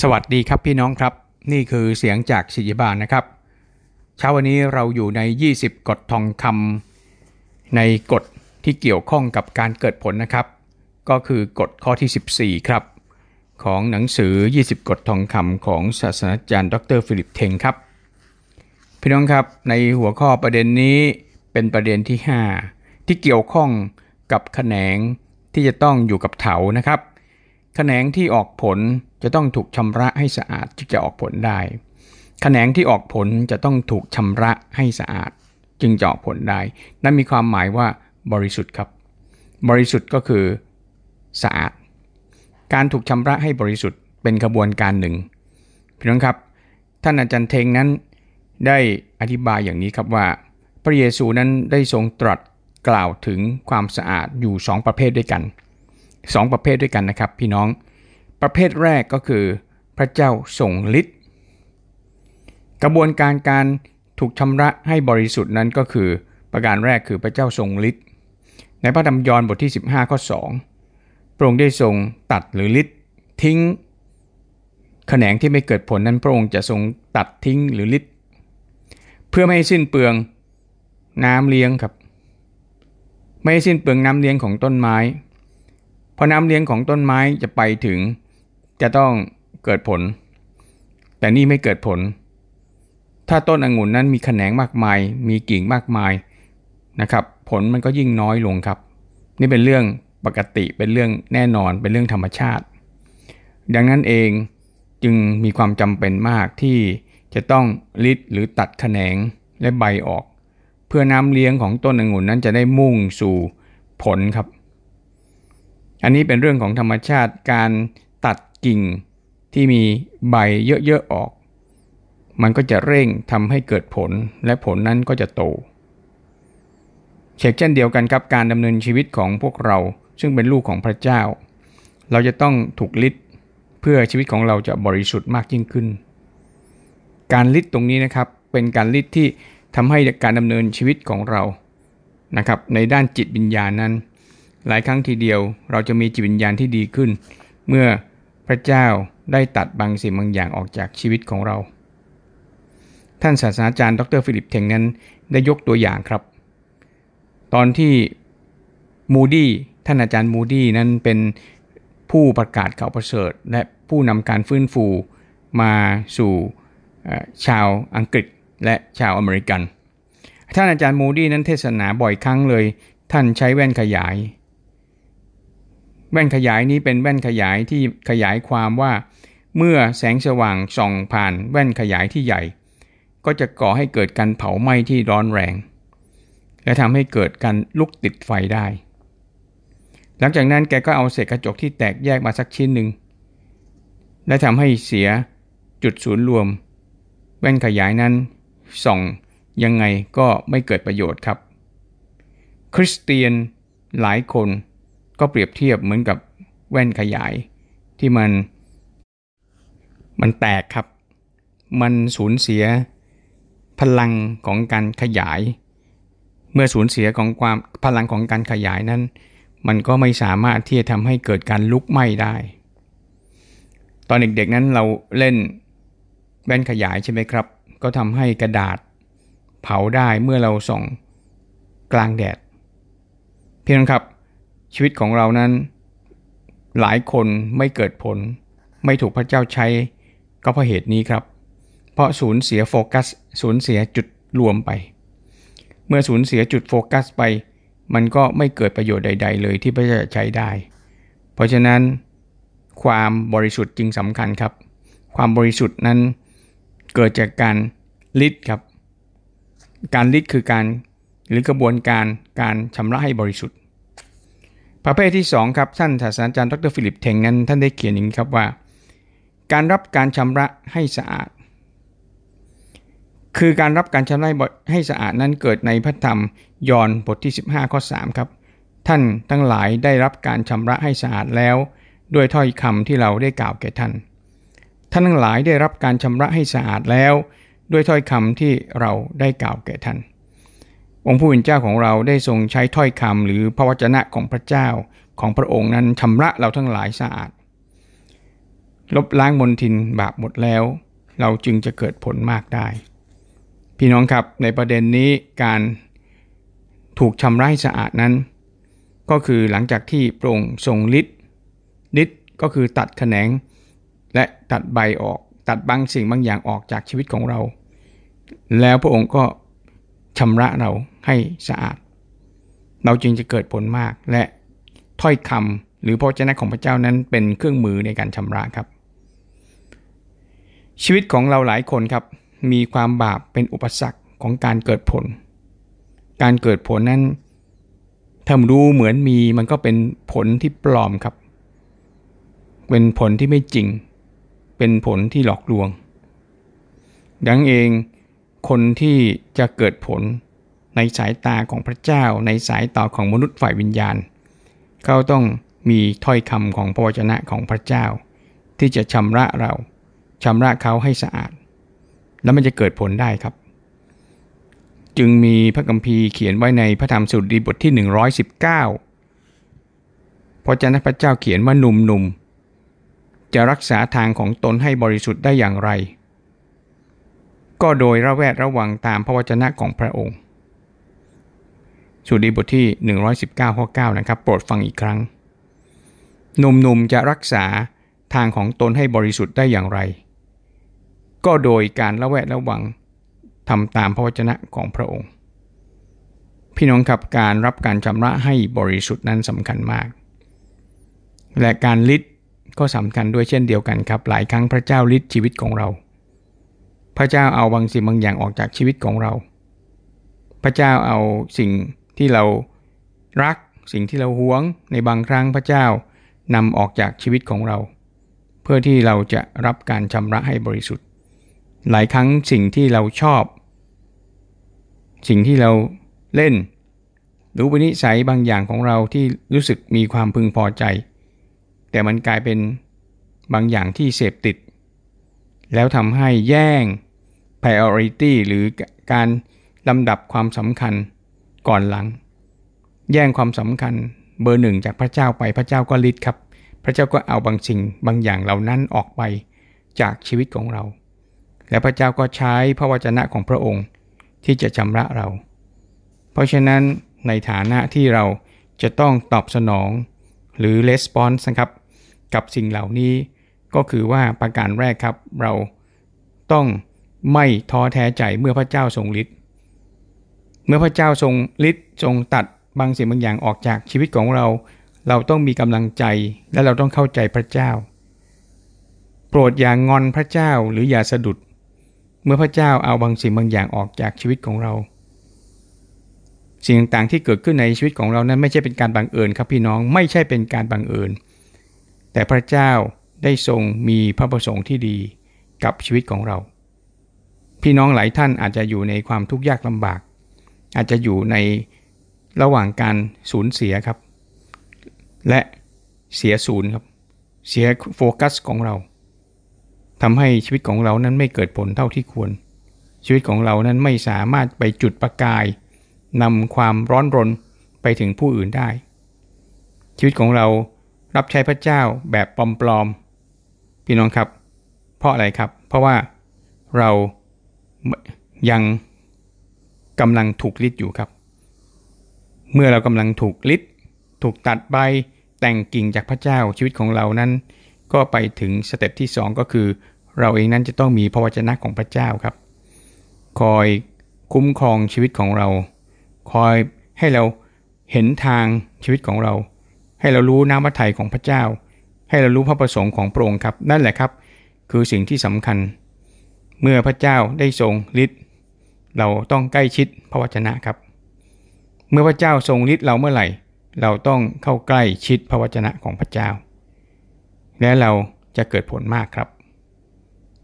สวัสดีครับพี่น้องครับ นี่คือเสียงจากศิยบาลนะครับ เช้าวันนี้เราอยู่ใน 20 กฎทองคำในกฎที่เกี่ยวข้องกับการเกิดผลนะครับ ก็คือกฎข้อที่ 14 ครับ ของหนังสือ 20 กฎทองคำของศาสตราจารย์ ดรฟิลิปเทงครับ พี่น้องครับในหัวข้อประเด็นนี้เป็นประเด็นที่ 5 ที่เกี่ยวข้องกับแขนงที่จะต้องอยู่กับเถานะครับ แขนงที่ออกผลจะต้องถูกชำระให้สะอาดจึงจะออกผลได้ แขนงที่ออกผลจะต้องถูกชำระให้สะอาด จึงจะออกผลได้ นั่นมีความหมายว่าบริสุทธิ์ครับ บริสุทธิ์ก็คือสะอาด การถูกชำระให้บริสุทธิ์เป็นกระบวนการหนึ่งพี่น้องครับ ท่านอาจารย์เทงนั้นได้อธิบายอย่างนี้ครับว่า พระเยซูนั้นได้ทรงตรัสกล่าวถึงความสะอาดอยู่ 2 ประเภทด้วยกัน 2 ประเภทด้วยกันนะครับ พี่น้องประเภทแรกก็คือพระเจ้าทรงฤทธิ์กระบวนการการถูกชำระให้บริสุทธิ์นั้นก็คือ ประการแรกคือพระเจ้าทรงฤทธิ์ในพระธรรมยอห์นบทที่ 15 ข้อ 2 พระองค์ได้ทรงตัดหรือฤทธิ์ทิ้ง แขนงที่ไม่เกิดผลนั้นพระองค์จะทรงตัดทิ้งหรือฤทธิ์เพื่อไม่ให้สิ้นเปลืองน้ำเลี้ยงครับ ไม่ให้สิ้นเปลืองน้ำเลี้ยงของต้นไม้ พอน้ำเลี้ยงของต้นไม้จะไปถึง จะต้องเกิดผล แต่นี่ไม่เกิดผล ถ้าต้นองุ่นนั้นมีแขนงมากมาย มีกิ่งมากมายนะครับ ผลมันก็ยิ่งน้อยลงครับ นี่เป็นเรื่องปกติเป็นเรื่องแน่นอนเป็นเรื่องธรรมชาติ ดังนั้นเองจึงมีความจำเป็นมากที่จะต้องลิดหรือตัดแขนงและใบออก เพื่อน้ำเลี้ยงของต้นองุ่นนั้นจะได้มุ่งสู่ผลครับ อันนี้เป็นเรื่องของธรรมชาติการตัดกิ่งที่มีใบเยอะๆออก มันก็จะเร่งทำให้เกิดผลและผลนั้นก็จะโตเช่นเช่นเดียวกันครับการดำเนินชีวิตของพวกเราซึ่งเป็นลูกของพระเจ้า เราจะต้องถูกลิดเพื่อชีวิตของเราจะบริสุทธิ์มากยิ่งขึ้น การลิดตรงนี้นะครับเป็นการลิดที่ทำให้การดำเนินชีวิตของเรานะครับในด้านจิตวิญญาณนั้น หลายครั้งทีเดียวเราจะมีจิตวิญญาณที่ดีขึ้น เมื่อพระเจ้าได้ตัดบางสิ่งบางอย่างออกจากชีวิตของเรา ท่านศาสตราจารย์ดรฟิลิปเทงนั้นได้ยกตัวอย่างครับ ตอนที่มูดี้ท่านอาจารย์มูดี้นั้นเป็นผู้ประกาศข่าวประเสริฐ และผู้นำการฟื้นฟูมาสู่ชาวอังกฤษและชาวอเมริกัน ท่านอาจารย์มูดี้นั้นเทศนาบ่อยครั้งเลย ท่านใช้แว่นขยาย แว่นขยายนี้เป็นแว่นขยายที่ขยายความว่า เมื่อแสงสว่างส่องผ่านแว่นขยายที่ใหญ่ ก็จะก่อให้เกิดการเผาไหม้ที่ร้อนแรง และทำให้เกิดการลุกติดไฟได้ หลังจากนั้นแกก็เอาเศษกระจกที่แตกแยกมาสักชิ้นหนึ่งและทำให้เสียจุดศูนย์รวม แว่นขยายนั้นส่องยังไงก็ไม่เกิดประโยชน์ครับ คริสเตียนหลายคน ก็เปรียบเทียบเหมือนกับแว่นขยาย ที่มัน มันแตกครับ มันสูญเสียพลังของการขยาย เมื่อสูญเสียของความพลังของการขยายนั้น มันก็ไม่สามารถที่จะทำให้เกิดการลุกไหม้ได้ ตอนเด็กๆนั้นเราเล่นแว่นขยายใช่ไหมครับ ก็ทำให้กระดาษเผาได้เมื่อเราส่องกลางแดด เพียงครับ ชีวิตของเรานั้น หลายคนไม่เกิดผล ไม่ถูกพระเจ้าใช้ ก็เพราะเหตุนี้ครับ เพราะสูญเสียโฟกัส สูญเสียจุดรวมไป เมื่อสูญเสียจุดโฟกัสไป มันก็ไม่เกิดประโยชน์ใด ๆ เลยที่พระเจ้าใช้ได้ เพราะฉะนั้น ความบริสุทธิ์จึงสำคัญครับ ความบริสุทธิ์นั้นเกิดจากการลิดครับ การลิดคือการหรือกระบวนการการชำระให้บริสุทธิ์ ประเภทที่2ครับท่านศาสตราจารย์ดรฟิลิปเทงนั้นท่านได้เขียนอย่างนี้ครับว่า การรับการชำระให้สะอาด คือการรับการชำระให้สะอาดนั้นเกิดในพระธรรมยอห์นบทที่ 15ข้อ3ครับท่านทั้งหลายได้รับการชำระให้สะอาดแล้ว ด้วยถ้อยคำที่เราได้กล่าวแก่ท่าน ท่านทั้งหลายได้รับการชำระให้สะอาดแล้ว ด้วยถ้อยคำที่เราได้กล่าวแก่ท่าน องค์ผู้เป็นเจ้าของเราได้ทรงใช้ถ้อยคำหรือพระวจนะของพระเจ้าของพระองค์นั้นชำระเราทั้งหลายสะอาด ลบล้างมนทินบาปหมดแล้ว เราจึงจะเกิดผลมากได้ พี่น้องครับในประเด็นนี้การถูกชำระให้สะอาดนั้น ก็คือหลังจากที่พระองค์ทรงฤทธิ์ฤทธิ์ก็คือตัดแขนง และตัดใบออกตัดบางสิ่งบางอย่างออกจากชีวิตของเรา แล้วพระองค์ก็ ชำระเราให้สะอาด เราจึงจะเกิดผลมากและถ้อยคำหรือพระเจ้าของพระเจ้านั้นเป็นเครื่องมือในการชำระครับ ชีวิตของเราหลายคนครับ มีความบาปเป็นอุปสรรคของการเกิดผล การเกิดผลนั้นถ้ารู้เหมือนมีมันก็เป็นผลที่ปลอมครับ เป็นผลที่ไม่จริง เป็นผลที่หลอกลวง ดังเอง คนที่จะเกิดผลในสายตาของพระเจ้า ในสายตาของมนุษย์ฝ่ายวิญญาณ เขาต้องมีถ้อยคำของพระวจนะของพระเจ้า ที่จะชำระเราชำระเขาให้สะอาด แล้วมันจะเกิดผลได้ครับ จึงมีพระคัมภีร์เขียนไว้ในพระธรรมสุดดีบทที่ 119พระเจ้าพระเจ้าเขียนว่าหนุ่มๆจะรักษาทางของตนให้บริสุทธิ์ได้อย่างไร ก็โดยระแวดระวังตามพระวจนะของพระองค์สุดีบทที่ 119ข้อ9นะครับ โปรดฟังอีกครั้งหนุ่มๆจะรักษาทางของตนให้บริสุทธิ์ได้อย่างไร ก็โดยการละแวดระวังทำตามพระวจนะของพระองค์ พี่น้องครับการรับการชำระให้บริสุทธิ์นั้นสำคัญมาก และการลิดก็สำคัญด้วยเช่นเดียวกันครับ หลายครั้งพระเจ้าลิดชีวิตของเรา พระเจ้าเอาบางสิ่งบางอย่างออกจากชีวิตของเรา พระเจ้าเอาสิ่งที่เรารัก สิ่งที่เราหวงในบางครั้งพระเจ้านำออกจากชีวิตของเรา เพื่อที่เราจะรับการชำระให้บริสุทธิ์ หลายครั้งสิ่งที่เราชอบ สิ่งที่เราเล่นรู้วินิสัยบางอย่างของเราที่รู้สึกมีความพึงพอใจ แต่มันกลายเป็นบางอย่างที่เสพติด แล้วทำให้แย่ง priority หรือการลำดับความสำคัญก่อนหลัง แย่งความสำคัญเบอร์หนึ่งจากพระเจ้าไปพระเจ้าก็ลิดครับ พระเจ้าก็เอาบางสิ่งบางอย่างเหล่านั้นออกไปจากชีวิตของเรา และพระเจ้าก็ใช้พระวจนะของพระองค์ที่จะชำระเรา เพราะฉะนั้นในฐานะที่เราจะต้องตอบสนองหรือ response นะครับ กับสิ่งเหล่านี้ ก็คือว่าประการแรกครับเราต้องไม่ท้อแท้ใจเมื่อพระเจ้าทรงฤทธิ์เมื่อพระเจ้าทรงฤทธิ์ทรงตัดบางสิ่งบางอย่างออกจากชีวิตของเรา เราต้องมีกำลังใจและเราต้องเข้าใจพระเจ้า โปรดอย่างงอนพระเจ้าหรืออย่าสะดุด เมื่อพระเจ้าเอาบางสิ่งบางอย่างออกจากชีวิตของเรา สิ่งต่างๆที่เกิดขึ้นในชีวิตของเรานั้นไม่ใช่เป็นการบังเอิญครับพี่น้องไม่ใช่เป็นการบังเอิญ แต่พระเจ้า ได้ทรงมีพระประสงค์ที่ดีกับชีวิตของเรา พี่น้องหลายท่านอาจจะอยู่ในความทุกข์ยากลำบาก อาจจะอยู่ในระหว่างการสูญเสียครับ และเสียศูนย์ครับ เสียโฟกัสของเราทำให้ชีวิตของเรานั้นไม่เกิดผลเท่าที่ควร ชีวิตของเรานั้นไม่สามารถไปจุดประกายนำความร้อนรนไปถึงผู้อื่นได้ ชีวิตของเรารับใช้พระเจ้าแบบปลอมๆ พี่น้องครับ เพราะอะไรครับ เพราะว่าเรายังกำลังถูกลิดอยู่ครับ เมื่อเรากำลังถูกลิดถูกตัดใบแต่งกิ่งจากพระเจ้าชีวิตของเรานั้น ก็ไปถึง step ที่ 2 ก็คือ เราเองนั้นจะต้องมีพระวจนะของพระเจ้าครับ คอยคุ้มครองชีวิตของเรา คอยให้เราเห็นทางชีวิตของเรา ให้เรารู้น้ำพระทัยของพระเจ้า ให้เรารู้พระประสงค์ของพระองค์ครับ นั่นแหละครับ คือสิ่งที่สำคัญ เมื่อพระเจ้าได้ทรงฤทธิ์เราต้องใกล้ชิดพระวจนะครับ เมื่อพระเจ้าทรงฤทธิ์เราเมื่อไหร่ เราต้องเข้าใกล้ชิดพระวจนะของพระเจ้า และเราจะเกิดผลมากครับ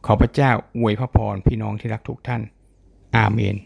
ขอพระเจ้าอวยพระพรพี่น้องที่รักทุกท่าน อาเมน